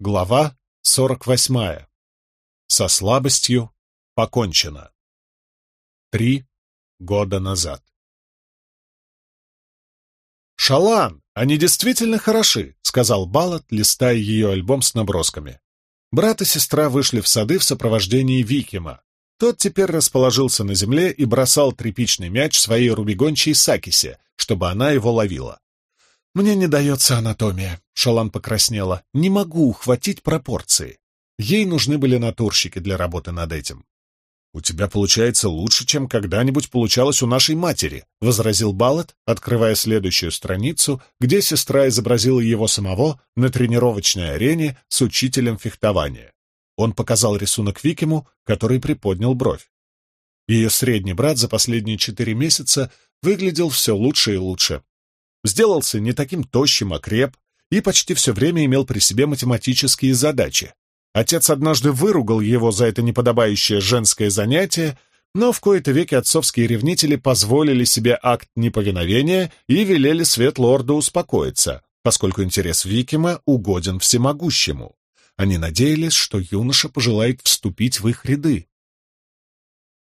Глава сорок восьмая. Со слабостью покончено. Три года назад. «Шалан, они действительно хороши», — сказал Балат, листая ее альбом с набросками. Брат и сестра вышли в сады в сопровождении Викима. Тот теперь расположился на земле и бросал тряпичный мяч своей рубигончей Сакисе, чтобы она его ловила. «Мне не дается анатомия», — Шалан покраснела. «Не могу ухватить пропорции. Ей нужны были натурщики для работы над этим». «У тебя получается лучше, чем когда-нибудь получалось у нашей матери», — возразил Баллет, открывая следующую страницу, где сестра изобразила его самого на тренировочной арене с учителем фехтования. Он показал рисунок Викиму, который приподнял бровь. Ее средний брат за последние четыре месяца выглядел все лучше и лучше сделался не таким тощим, а креп, и почти все время имел при себе математические задачи. Отец однажды выругал его за это неподобающее женское занятие, но в кои-то веки отцовские ревнители позволили себе акт неповиновения и велели свет лорда успокоиться, поскольку интерес Викима угоден всемогущему. Они надеялись, что юноша пожелает вступить в их ряды.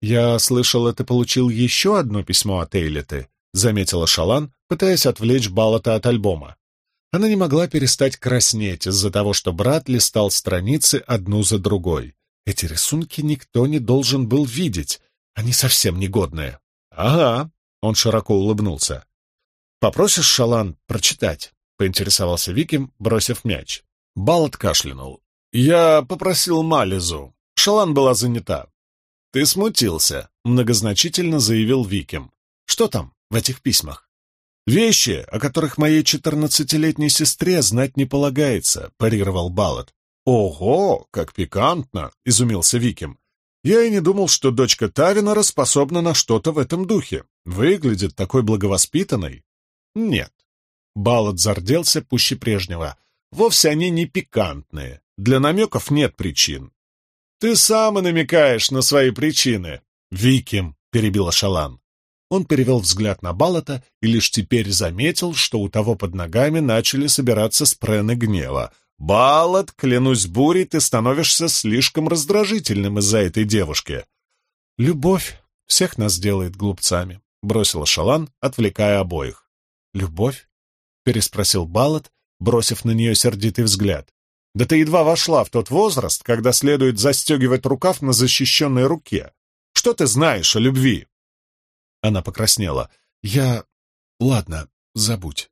«Я слышал, ты получил еще одно письмо от Эйлеты», — заметила Шалан, пытаясь отвлечь Балата от альбома. Она не могла перестать краснеть из-за того, что брат листал страницы одну за другой. Эти рисунки никто не должен был видеть, они совсем негодные. «Ага», — он широко улыбнулся. «Попросишь, Шалан, прочитать?» — поинтересовался Виким, бросив мяч. Балат кашлянул. «Я попросил Мализу. Шалан была занята». «Ты смутился», — многозначительно заявил Виким. «Что там в этих письмах?» «Вещи, о которых моей четырнадцатилетней сестре знать не полагается», — парировал Баллот. «Ого, как пикантно!» — изумился Виким. «Я и не думал, что дочка Тавинора способна на что-то в этом духе. Выглядит такой благовоспитанной». «Нет». Баллот зарделся пуще прежнего. «Вовсе они не пикантные. Для намеков нет причин». «Ты сам и намекаешь на свои причины». «Виким», — перебила Шалан. Он перевел взгляд на Балата и лишь теперь заметил, что у того под ногами начали собираться спрены гнева. «Балат, клянусь бурей, ты становишься слишком раздражительным из-за этой девушки». «Любовь всех нас делает глупцами», — бросила Шалан, отвлекая обоих. «Любовь?» — переспросил Балат, бросив на нее сердитый взгляд. «Да ты едва вошла в тот возраст, когда следует застегивать рукав на защищенной руке. Что ты знаешь о любви?» Она покраснела. «Я... Ладно, забудь».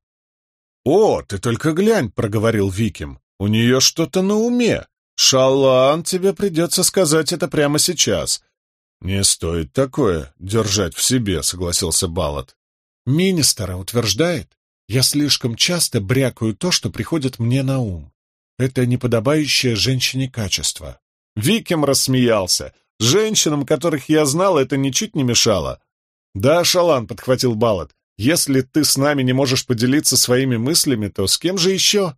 «О, ты только глянь», — проговорил Виким. «У нее что-то на уме. Шалан, тебе придется сказать это прямо сейчас». «Не стоит такое держать в себе», — согласился Балат. «Министера утверждает, я слишком часто брякаю то, что приходит мне на ум. Это неподобающее женщине качество». Виким рассмеялся. «Женщинам, которых я знал, это ничуть не мешало. «Да, Шалан», — подхватил Балат, — «если ты с нами не можешь поделиться своими мыслями, то с кем же еще?»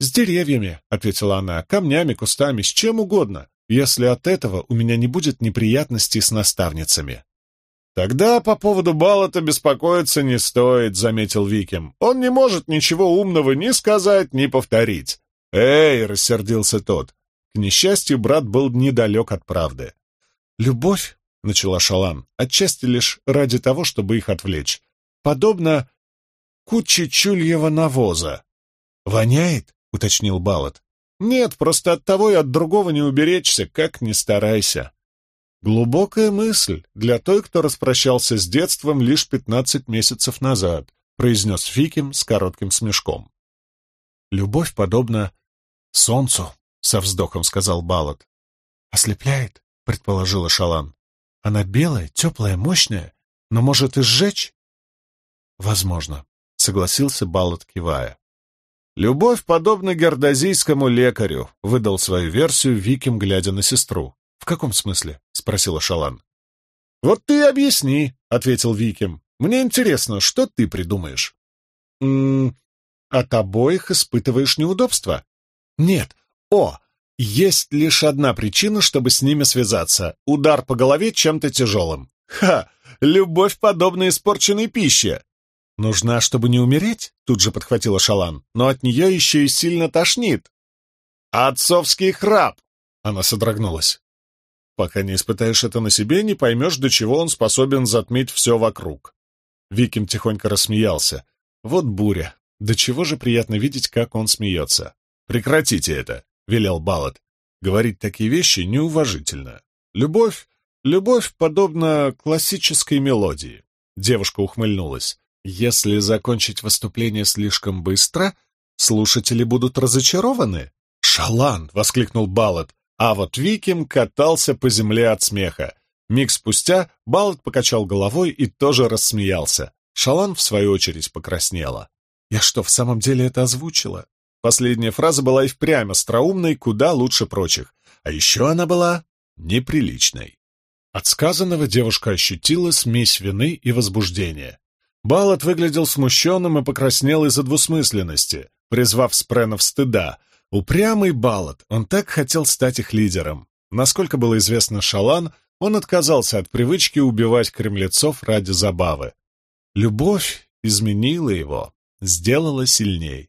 «С деревьями», — ответила она, — «камнями, кустами, с чем угодно, если от этого у меня не будет неприятностей с наставницами». «Тогда по поводу Балата беспокоиться не стоит», — заметил Виким. «Он не может ничего умного ни сказать, ни повторить». «Эй!» — рассердился тот. К несчастью, брат был недалек от правды. «Любовь — начала Шалан, отчасти лишь ради того, чтобы их отвлечь. «Подобно куче чульего навоза». «Воняет?» — уточнил Балат. «Нет, просто от того и от другого не уберечься, как ни старайся». «Глубокая мысль для той, кто распрощался с детством лишь пятнадцать месяцев назад», — произнес Фиким с коротким смешком. «Любовь подобна солнцу», — со вздохом сказал Балат. «Ослепляет», — предположила Шалан. Она белая, теплая, мощная, но может и сжечь? Возможно, согласился Баллот, кивая. «Любовь подобна гердозийскому лекарю», — выдал свою версию Виким, глядя на сестру. «В каком смысле?» — спросила Шалан. «Вот ты объясни», — ответил Виким. «Мне интересно, что ты придумаешь?» «М -м, «От обоих испытываешь неудобства?» «Нет. О, есть лишь одна причина, чтобы с ними связаться — удар по голове чем-то тяжелым. Ха! Любовь подобна испорченной пище. Нужна, чтобы не умереть? Тут же подхватила Шалан. Но от нее еще и сильно тошнит. Отцовский храп!» Она содрогнулась. «Пока не испытаешь это на себе, не поймешь, до чего он способен затмить все вокруг». Виким тихонько рассмеялся. «Вот буря. До чего же приятно видеть, как он смеется». «Прекратите это!» — велел Балат. «Говорить такие вещи неуважительно. Любовь Любовь подобна классической мелодии. Девушка ухмыльнулась. Если закончить выступление слишком быстро, слушатели будут разочарованы. «Шалан!» — воскликнул Баллад, а вот Виким катался по земле от смеха. Миг спустя Баллад покачал головой и тоже рассмеялся. Шалан, в свою очередь, покраснела. «Я что, в самом деле это озвучила?» Последняя фраза была и впрямь остроумной, куда лучше прочих. А еще она была неприличной. От сказанного девушка ощутила смесь вины и возбуждения. Балат выглядел смущенным и покраснел из-за двусмысленности, призвав спренов стыда. Упрямый Балат, он так хотел стать их лидером. Насколько было известно Шалан, он отказался от привычки убивать кремлецов ради забавы. Любовь изменила его, сделала сильней.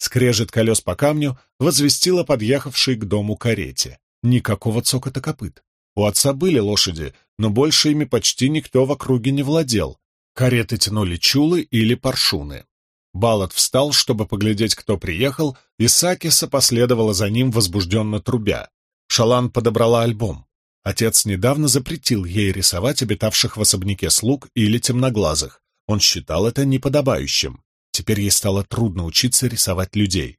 Скрежет колес по камню возвестила подъехавшей к дому карете. Никакого цокота копыт. У отца были лошади, но больше ими почти никто в округе не владел. Кареты тянули чулы или паршуны. Балат встал, чтобы поглядеть, кто приехал, и Сакиса последовала за ним, возбужденно трубя. Шалан подобрала альбом. Отец недавно запретил ей рисовать обитавших в особняке слуг или темноглазых. Он считал это неподобающим. Теперь ей стало трудно учиться рисовать людей.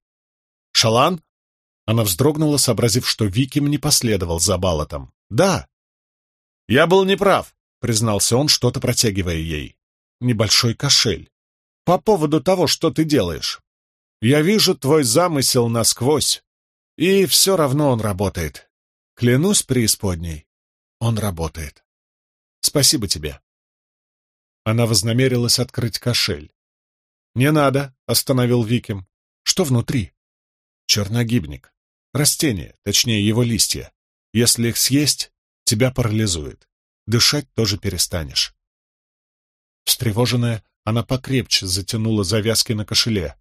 «Шалан?» Она вздрогнула, сообразив, что Виким не последовал за Балатом. «Да». «Я был неправ», — признался он, что-то протягивая ей. «Небольшой кошель. По поводу того, что ты делаешь. Я вижу твой замысел насквозь, и все равно он работает. Клянусь преисподней, он работает. Спасибо тебе». Она вознамерилась открыть кошель. «Не надо», — остановил Виким. «Что внутри?» «Черногибник. Растение, точнее его листья. Если их съесть, тебя парализует. Дышать тоже перестанешь. Встревоженная, она покрепче затянула завязки на кошеле.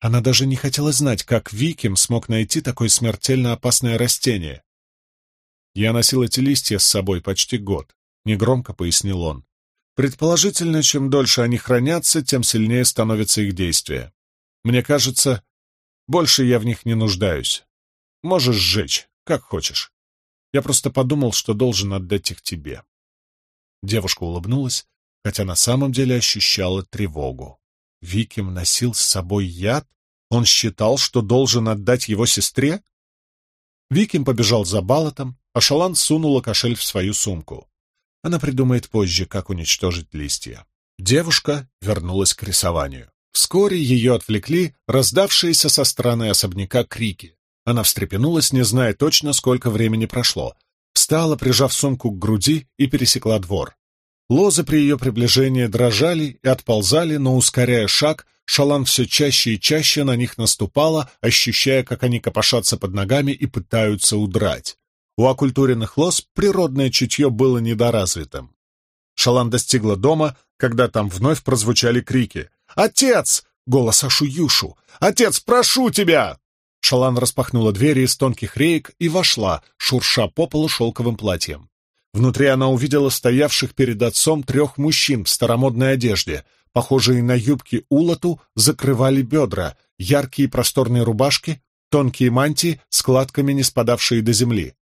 Она даже не хотела знать, как Виким смог найти такое смертельно опасное растение. «Я носил эти листья с собой почти год», — негромко пояснил он. «Предположительно, чем дольше они хранятся, тем сильнее становится их действие. Мне кажется, больше я в них не нуждаюсь. Можешь сжечь, как хочешь. Я просто подумал, что должен отдать их тебе. Девушка улыбнулась, хотя на самом деле ощущала тревогу. Виким носил с собой яд? Он считал, что должен отдать его сестре? Виким побежал за Балотом, а Шалан сунула кошель в свою сумку. Она придумает позже, как уничтожить листья. Девушка вернулась к рисованию. Вскоре ее отвлекли раздавшиеся со стороны особняка крики. Она встрепенулась, не зная точно, сколько времени прошло. Встала, прижав сумку к груди, и пересекла двор. Лозы при ее приближении дрожали и отползали, но, ускоряя шаг, Шалан все чаще и чаще на них наступала, ощущая, как они копошатся под ногами и пытаются удрать. У оккультуренных лоз природное чутье было недоразвитым. Шалан достигла дома, когда там вновь прозвучали крики. «Отец!» — голос Ашуюшу. «Отец, прошу тебя!» Шалан распахнула двери из тонких реек и вошла, шурша по полу шелковым платьем. Внутри она увидела стоявших перед отцом трех мужчин в старомодной одежде. Похожие на юбки улоту закрывали бедра, яркие просторные рубашки, тонкие мантии, складками не спадавшие до земли.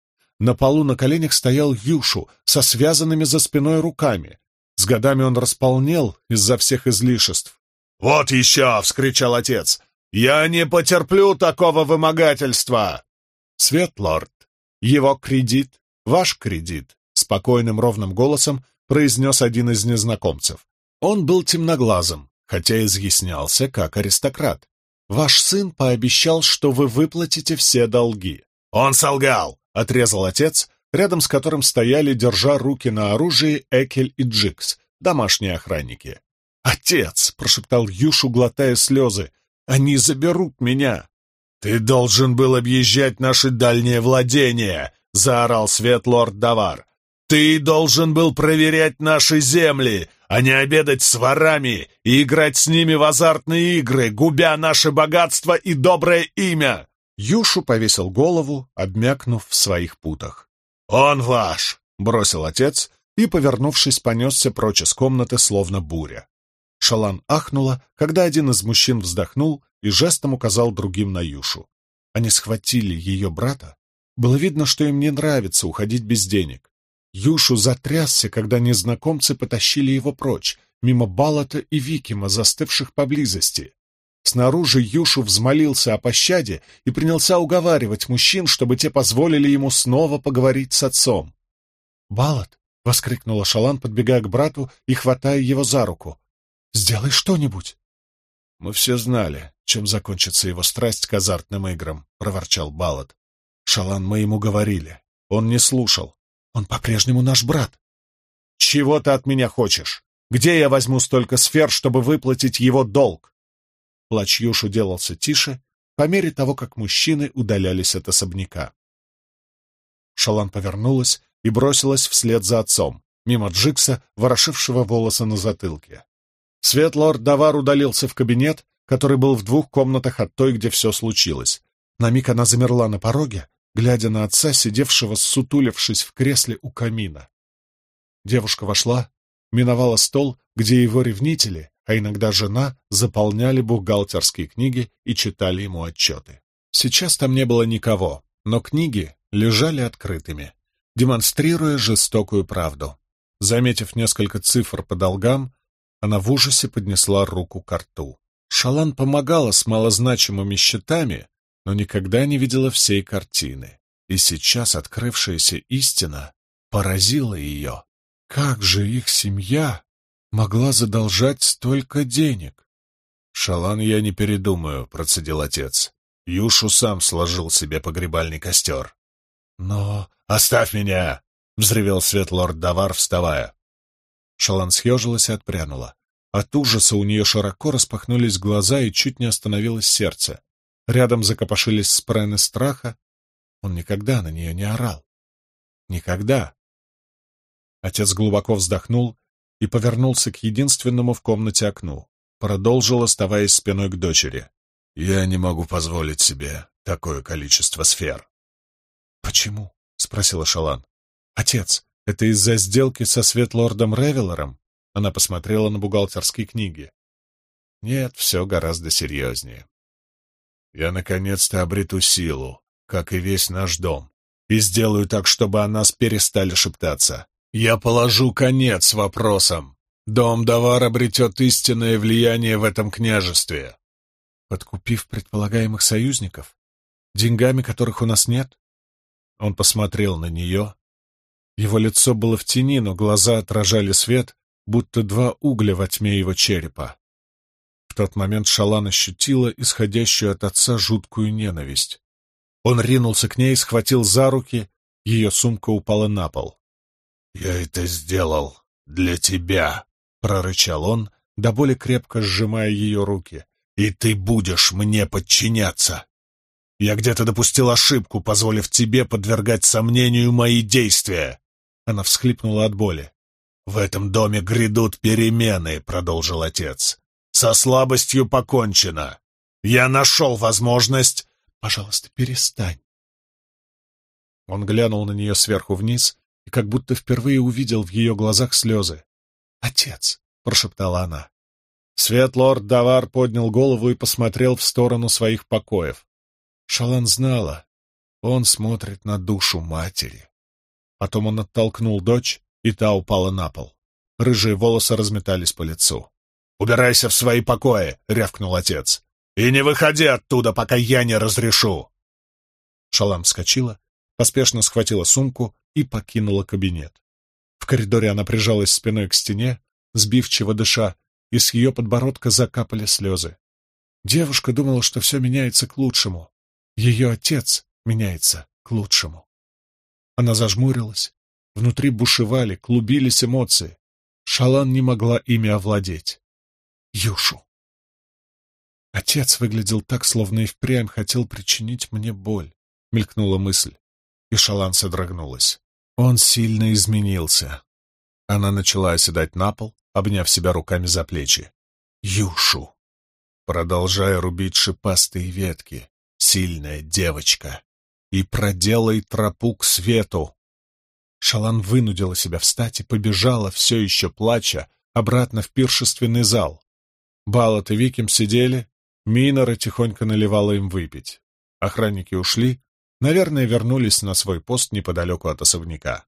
На полу на коленях стоял Юшу со связанными за спиной руками. С годами он располнел из-за всех излишеств. «Вот еще!» — вскричал отец. «Я не потерплю такого вымогательства!» «Светлорд, его кредит, ваш кредит», — спокойным ровным голосом произнес один из незнакомцев. Он был темноглазым, хотя изъяснялся как аристократ. «Ваш сын пообещал, что вы выплатите все долги». «Он солгал!» — отрезал отец, рядом с которым стояли, держа руки на оружии, Экель и Джикс, домашние охранники. «Отец!» — прошептал Юшу, глотая слезы. Они заберут меня!» «Ты должен был объезжать наши дальние владения!» — заорал Светлорд Давар. «Ты должен был проверять наши земли, а не обедать с ворами и играть с ними в азартные игры, губя наше богатство и доброе имя!» Юшу повесил голову, обмякнув в своих путах. «Он ваш!» — бросил отец и, повернувшись, понесся прочь из комнаты, словно буря. Шалан ахнула, когда один из мужчин вздохнул и жестом указал другим на Юшу. Они схватили ее брата. Было видно, что им не нравится уходить без денег. Юшу затрясся, когда незнакомцы потащили его прочь, мимо Балата и Викима, застывших поблизости. Снаружи Юшу взмолился о пощаде и принялся уговаривать мужчин, чтобы те позволили ему снова поговорить с отцом. «Балат!» — воскликнула Шалан, подбегая к брату и хватая его за руку. «Сделай что-нибудь!» «Мы все знали, чем закончится его страсть к азартным играм», — проворчал Балат. «Шалан, мы ему говорили. Он не слушал. Он по-прежнему наш брат». «Чего ты от меня хочешь? Где я возьму столько сфер, чтобы выплатить его долг?» Плач Юшу делался тише по мере того, как мужчины удалялись от особняка. Шалан повернулась и бросилась вслед за отцом, мимо Джикса, ворошившего волосы на затылке. Светлорд Давар удалился в кабинет, который был в двух комнатах от той, где все случилось. На миг она замерла на пороге, глядя на отца, сидевшего, сутулившись в кресле у камина. Девушка вошла, миновала стол, где его ревнители, а иногда жена, заполняли бухгалтерские книги и читали ему отчеты. Сейчас там не было никого, но книги лежали открытыми демонстрируя жестокую правду. Заметив несколько цифр по долгам, она в ужасе поднесла руку к рту. Шалан помогала с малозначимыми счетами, но никогда не видела всей картины. И сейчас открывшаяся истина поразила ее. Как же их семья могла задолжать столько денег? «Шалан, я не передумаю», — процедил отец. Юшу сам сложил себе погребальный костер. «Но «Оставь меня!» — взревел светлорд Давар, вставая. Шалан съежилась и отпрянула. От ужаса у нее широко распахнулись глаза и чуть не остановилось сердце. Рядом закопошились спрены страха. Он никогда на нее не орал. Никогда. Отец глубоко вздохнул и повернулся к единственному в комнате окну. Продолжил, оставаясь спиной к дочери. «Я не могу позволить себе такое количество сфер». «Почему?» — спросила Шалан. «Отец, это из-за сделки со Светлордом Ревелором?» Она посмотрела на бухгалтерские книги. «Нет, все гораздо серьезнее. Я наконец-то обрету силу, как и весь наш дом, и сделаю так, чтобы о нас перестали шептаться. Я положу конец вопросам. Дом Давар обретет истинное влияние в этом княжестве». «Подкупив предполагаемых союзников? Деньгами, которых у нас нет?» Он посмотрел на нее. Его лицо было в тени, но глаза отражали свет, будто два угля во тьме его черепа. В тот момент Шалан ощутила исходящую от отца жуткую ненависть. Он ринулся к ней, схватил за руки, ее сумка упала на пол. «Я это сделал для тебя», — прорычал он, до боли крепко сжимая ее руки. «И ты будешь мне подчиняться!» Я где-то допустил ошибку, позволив тебе подвергать сомнению мои действия. Она всхлипнула от боли. «В этом доме грядут перемены», — продолжил отец. «Со слабостью покончено. Я нашел возможность...» «Пожалуйста, перестань». Он глянул на нее сверху вниз и как будто впервые увидел в ее глазах слезы. «Отец», — прошептала она. Светлорд Давар поднял голову и посмотрел в сторону своих покоев. Шалан знала, он смотрит на душу матери. Потом он оттолкнул дочь, и та упала на пол. Рыжие волосы разметались по лицу. «Убирайся в свои покои!» — рявкнул отец. «И не выходи оттуда, пока я не разрешу!» Шалам вскочила, поспешно схватила сумку и покинула кабинет. В коридоре она прижалась спиной к стене, сбивчиво дыша, и с ее подбородка закапали слезы. Девушка думала, что все меняется к лучшему, ее отец меняется к лучшему. Она зажмурилась. Внутри бушевали, клубились эмоции. Шалан не могла ими овладеть. Юшу. Отец выглядел так, словно и впрямь хотел причинить мне боль, мелькнула мысль, и Шалан содрогнулась. Он сильно изменился. Она начала оседать на пол, обняв себя руками за плечи. Юшу. Продолжая рубить шипастые ветки, сильная девочка, и проделай тропу к свету. Шалан вынудила себя встать и побежала, все еще плача, обратно в пиршественный зал. Балат и Виким сидели, Минора тихонько наливала им выпить. Охранники ушли, наверное, вернулись на свой пост неподалеку от особняка.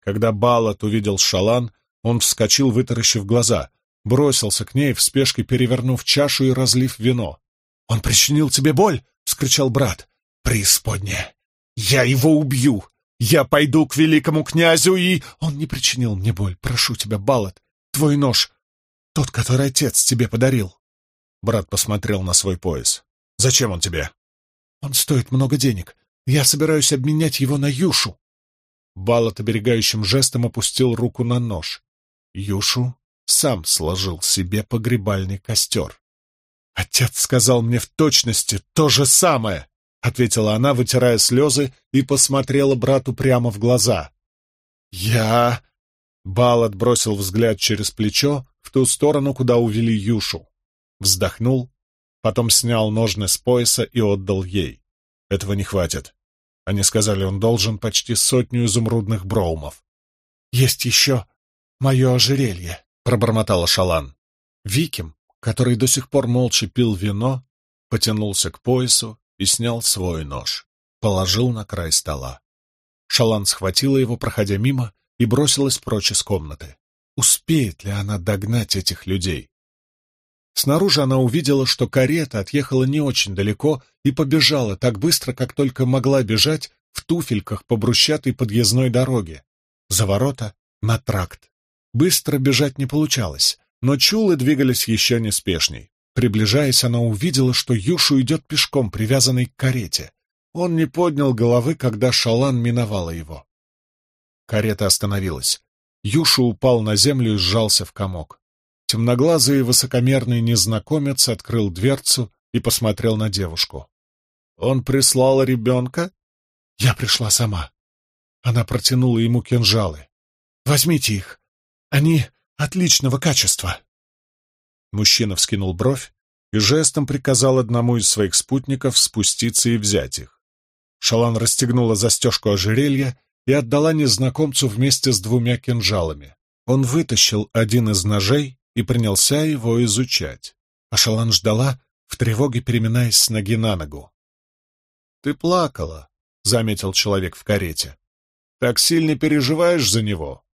Когда Балат увидел Шалан, он вскочил, вытаращив глаза, бросился к ней, в спешке перевернув чашу и разлив вино. «Он причинил тебе боль?» — вскричал брат. «Преисподняя! Я его убью! Я пойду к великому князю и...» «Он не причинил мне боль, прошу тебя, Балат. Твой нож, тот, который отец тебе подарил». Брат посмотрел на свой пояс. «Зачем он тебе?» «Он стоит много денег. Я собираюсь обменять его на Юшу». Балат оберегающим жестом опустил руку на нож. Юшу сам сложил себе погребальный костер. «Отец сказал мне в точности то же самое!» — ответила она, вытирая слезы, и посмотрела брату прямо в глаза. «Я...» — Балат бросил взгляд через плечо в ту сторону, куда увели Юшу. Вздохнул, потом снял ножны с пояса и отдал ей. «Этого не хватит. Они сказали, он должен почти сотню изумрудных броумов. «Есть еще мое ожерелье», — пробормотала Шалан. Виким, который до сих пор молча пил вино, потянулся к поясу и снял свой нож. Положил на край стола. Шалан схватила его, проходя мимо, и бросилась прочь из комнаты. Успеет ли она догнать этих людей? Снаружи она увидела, что карета отъехала не очень далеко и побежала так быстро, как только могла бежать в туфельках по брусчатой подъездной дороге. За ворота — на тракт. Быстро бежать не получалось, но чулы двигались еще неспешней. Приближаясь, она увидела, что Юшу идет пешком, привязанный к карете. Он не поднял головы, когда Шалан миновала его. Карета остановилась. Юшу упал на землю и сжался в комок. Темноглазый высокомерный незнакомец открыл дверцу и посмотрел на девушку. «Он прислал ребенка?» «Я пришла сама». Она протянула ему кинжалы. «Возьмите их. Они отличного качества». Мужчина вскинул бровь и жестом приказал одному из своих спутников спуститься и взять их. Шалан расстегнула застежку ожерелья и отдала незнакомцу вместе с двумя кинжалами. Он вытащил один из ножей и принялся его изучать. А Шалан ждала, в тревоге переминаясь с ноги на ногу. «Ты плакала», — заметил человек в карете. «Так сильно переживаешь за него?»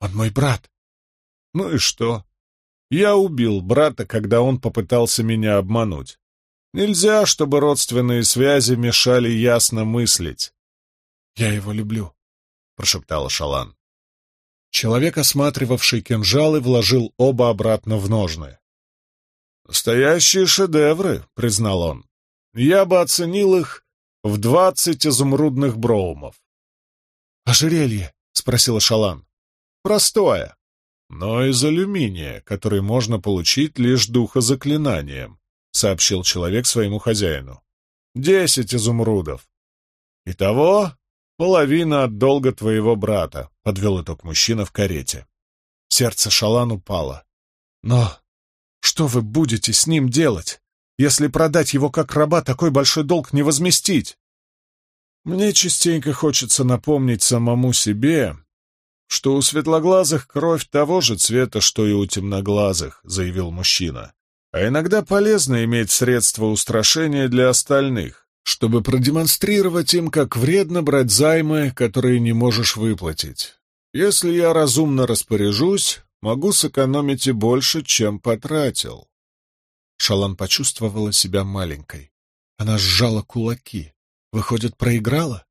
«Он мой брат». «Ну и что? Я убил брата, когда он попытался меня обмануть. Нельзя, чтобы родственные связи мешали ясно мыслить». «Я его люблю», — прошептала Шалан. Человек, осматривавший кинжалы, вложил оба обратно в ножны. «Настоящие шедевры», — признал он. «Я бы оценил их в двадцать изумрудных броумов». «Ожерелье?» — спросила Шалан. «Простое, но из алюминия, который можно получить лишь духозаклинанием», — сообщил человек своему хозяину. «Десять изумрудов. Итого половина от долга твоего брата подвел итог мужчина в карете. Сердце Шалан упало. «Но что вы будете с ним делать, если продать его как раба, такой большой долг не возместить?» «Мне частенько хочется напомнить самому себе, что у светлоглазых кровь того же цвета, что и у темноглазых», — заявил мужчина. «А иногда полезно иметь средства устрашения для остальных, чтобы продемонстрировать им, как вредно брать займы, которые не можешь выплатить. Если я разумно распоряжусь, могу сэкономить и больше, чем потратил. Шалан почувствовала себя маленькой. Она сжала кулаки. Выходит, проиграла?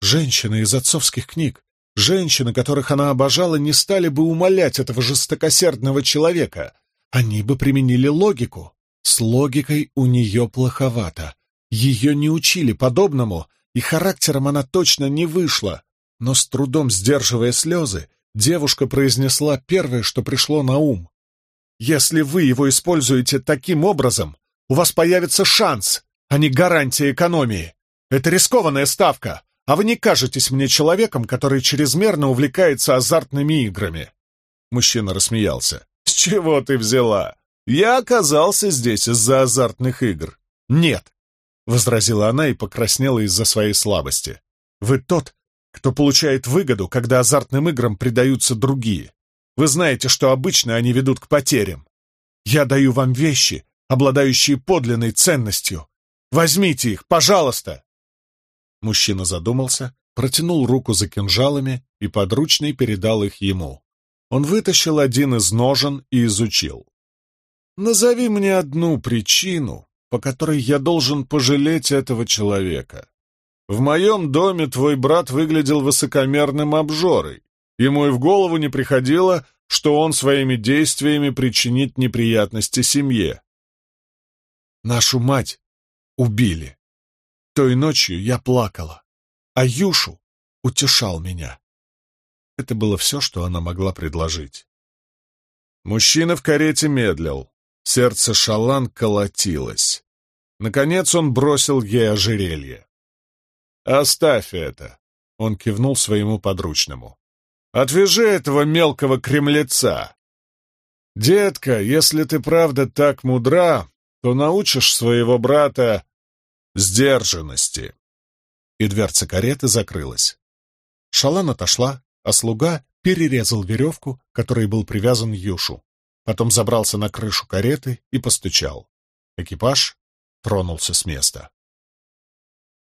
Женщины из отцовских книг, женщины, которых она обожала, не стали бы умолять этого жестокосердного человека. Они бы применили логику. С логикой у нее плоховато. Ее не учили подобному, и характером она точно не вышла. Но с трудом сдерживая слезы, девушка произнесла первое, что пришло на ум. «Если вы его используете таким образом, у вас появится шанс, а не гарантия экономии. Это рискованная ставка, а вы не кажетесь мне человеком, который чрезмерно увлекается азартными играми». Мужчина рассмеялся. «С чего ты взяла? Я оказался здесь из-за азартных игр». «Нет, — возразила она и покраснела из-за своей слабости. «Вы тот, кто получает выгоду, когда азартным играм предаются другие. Вы знаете, что обычно они ведут к потерям. Я даю вам вещи, обладающие подлинной ценностью. Возьмите их, пожалуйста!» Мужчина задумался, протянул руку за кинжалами и подручный передал их ему. Он вытащил один из ножен и изучил. «Назови мне одну причину, по которой я должен пожалеть этого человека. В моем доме твой брат выглядел высокомерным обжорой. Ему и в голову не приходило, что он своими действиями причинит неприятности семье. Нашу мать убили. Той ночью я плакала, а Юшу утешал меня. Это было все, что она могла предложить. Мужчина в карете медлил. Сердце Шалан колотилось. Наконец он бросил ей ожерелье. «Оставь это!» — он кивнул своему подручному. «Отвяжи этого мелкого кремлеца!» «Детка, если ты правда так мудра, то научишь своего брата сдержанности!» И дверца кареты закрылась. Шалан отошла, а слуга перерезал веревку, которой был привязан Юшу. Потом забрался на крышу кареты и постучал. Экипаж тронулся с места.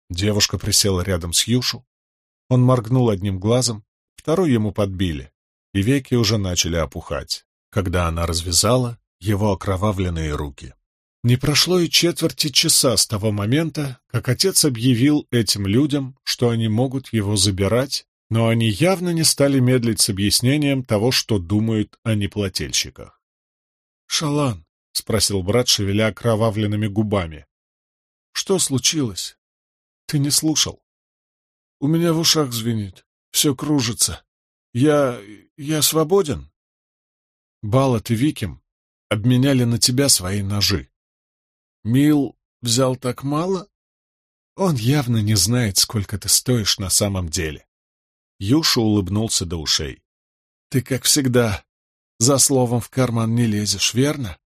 Девушка присела рядом с Юшу. Он моргнул одним глазом, второй ему подбили, и веки уже начали опухать, когда она развязала его окровавленные руки. Не прошло и четверти часа с того момента, как отец объявил этим людям, что они могут его забирать, но они явно не стали медлить с объяснением того, что думают о неплательщиках. «Шалан», — спросил брат, шевеля окровавленными губами, — «что случилось?» Ты не слушал. У меня в ушах звенит. Все кружится. Я... я свободен? Балат и Виким обменяли на тебя свои ножи. Мил взял так мало? Он явно не знает, сколько ты стоишь на самом деле. Юша улыбнулся до ушей. Ты, как всегда, за словом в карман не лезешь, верно?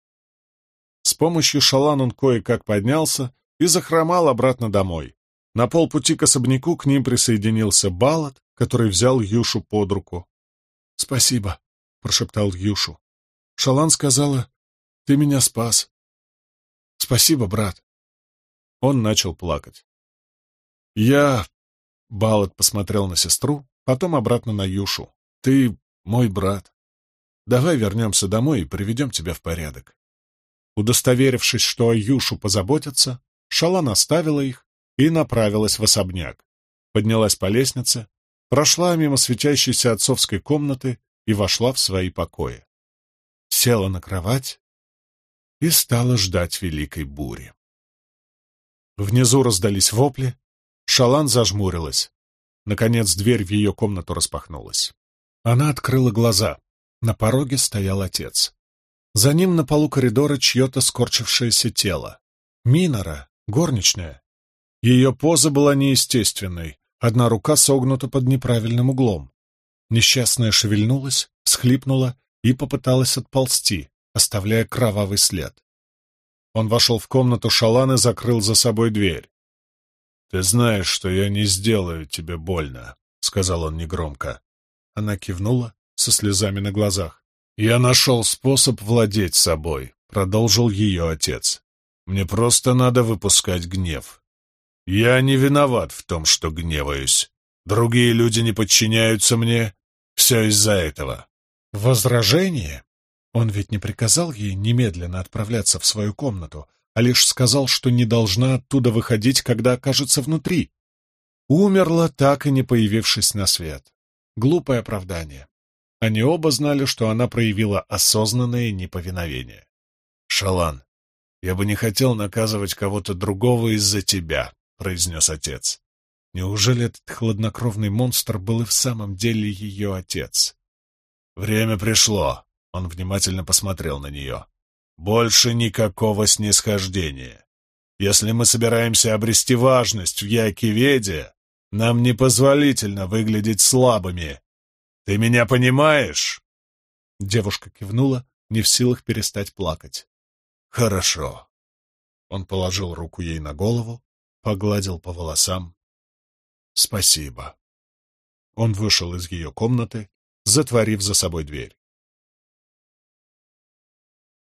С помощью шалан он кое-как поднялся и захромал обратно домой. На полпути к особняку к ним присоединился Балат, который взял Юшу под руку. — Спасибо, — прошептал Юшу. Шалан сказала, — ты меня спас. — Спасибо, брат. Он начал плакать. — Я... — Балат посмотрел на сестру, потом обратно на Юшу. — Ты мой брат. Давай вернемся домой и приведем тебя в порядок. Удостоверившись, что о Юшу позаботятся, Шалан оставила их и направилась в особняк. Поднялась по лестнице, прошла мимо светящейся отцовской комнаты и вошла в свои покои. Села на кровать и стала ждать великой бури. Внизу раздались вопли, Шалан зажмурилась. Наконец дверь в ее комнату распахнулась. Она открыла глаза. На пороге стоял отец. За ним на полу коридора чье-то скорчившееся тело. Минора, горничная, ее поза была неестественной, одна рука согнута под неправильным углом. Несчастная шевельнулась, схлипнула и попыталась отползти, оставляя кровавый след. Он вошел в комнату Шалан и закрыл за собой дверь. «Ты знаешь, что я не сделаю тебе больно», — сказал он негромко. Она кивнула со слезами на глазах. «Я нашел способ владеть собой», — продолжил ее отец. «Мне просто надо выпускать гнев. Я не виноват в том, что гневаюсь. Другие люди не подчиняются мне. Все из-за этого. Возражение? Он ведь не приказал ей немедленно отправляться в свою комнату, а лишь сказал, что не должна оттуда выходить, когда окажется внутри. Умерла, так и не появившись на свет. Глупое оправдание. Они оба знали, что она проявила осознанное неповиновение. «Шалан, я бы не хотел наказывать кого-то другого из-за тебя», произнес отец. Неужели этот хладнокровный монстр был и в самом деле ее отец? Время пришло. Он внимательно посмотрел на нее. Больше никакого снисхождения. Если мы собираемся обрести важность в Якиведе, нам непозволительно выглядеть слабыми. Ты меня понимаешь? Девушка кивнула, не в силах перестать плакать. Хорошо. Он положил руку ей на голову, погладил по волосам. «Спасибо». Он вышел из ее комнаты, затворив за собой дверь.